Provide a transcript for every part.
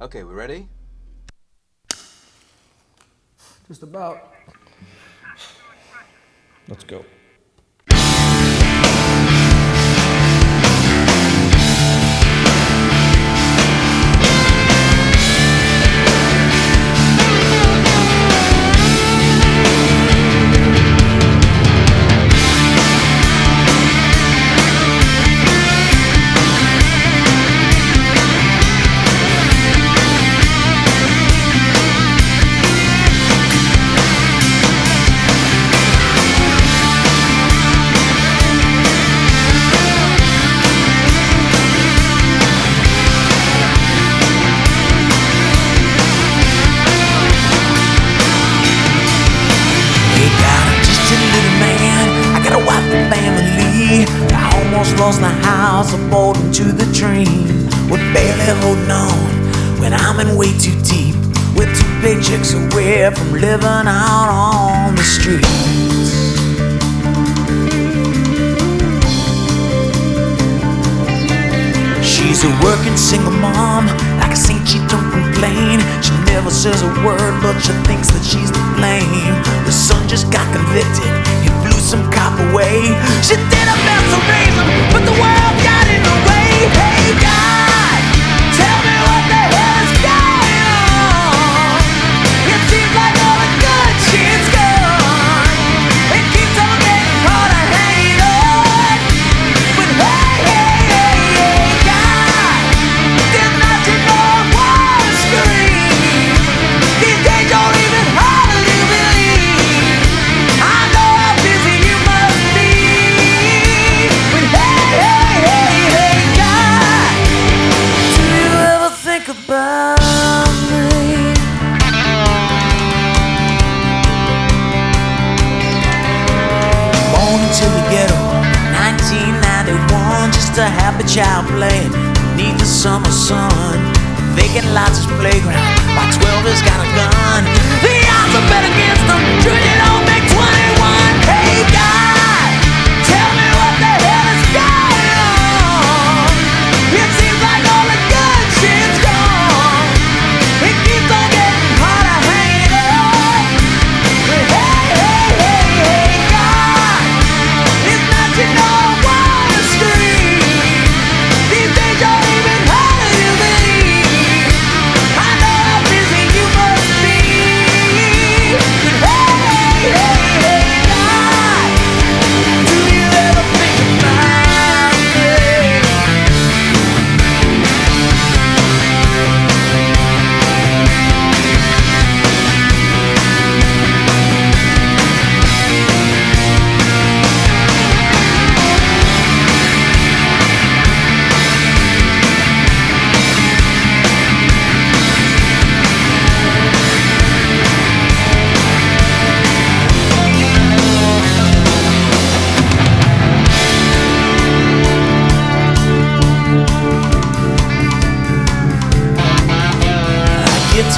Okay, we ready? Just about. Let's go. Lost the house, I'm bought into the dream. We're barely holding on when I'm in way too deep. We're two paychecks away from living out on the streets. She's a working single mom, like a saint, she don't complain. She never says a word, but she thinks that she's to blame. The son just got convicted, he blew some cop away. She did her best but the world Born into the ghetto, 1991, just a happy child playing beneath the summer sun. Vacant lots is playground, my 12 has got a gun. The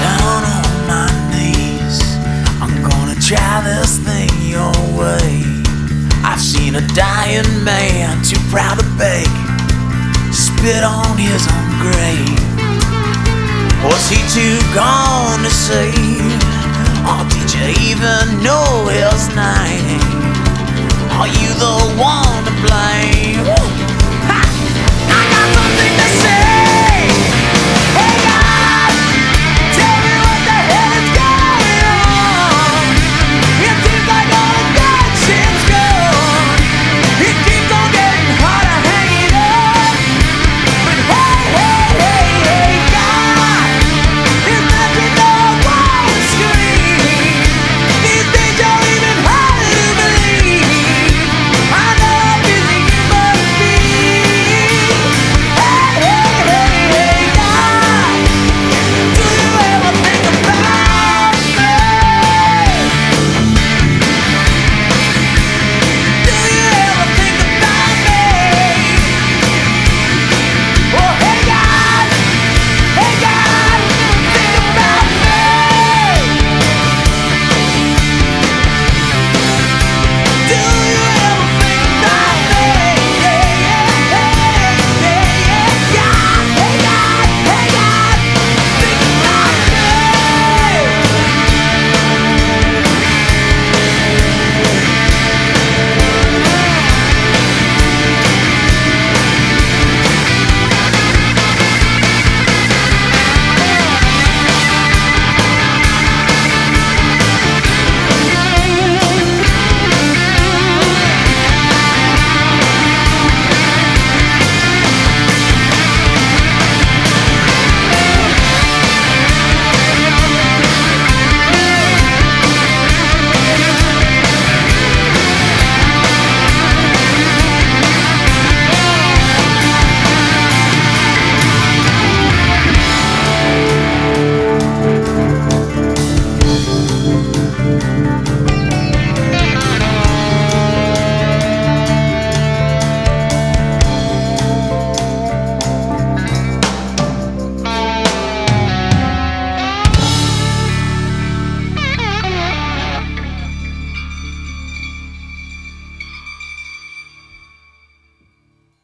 down on my knees. I'm gonna try this thing your way. I've seen a dying man too proud to beg, spit on his own grave. Was he too gone to say? Or did you even know his name?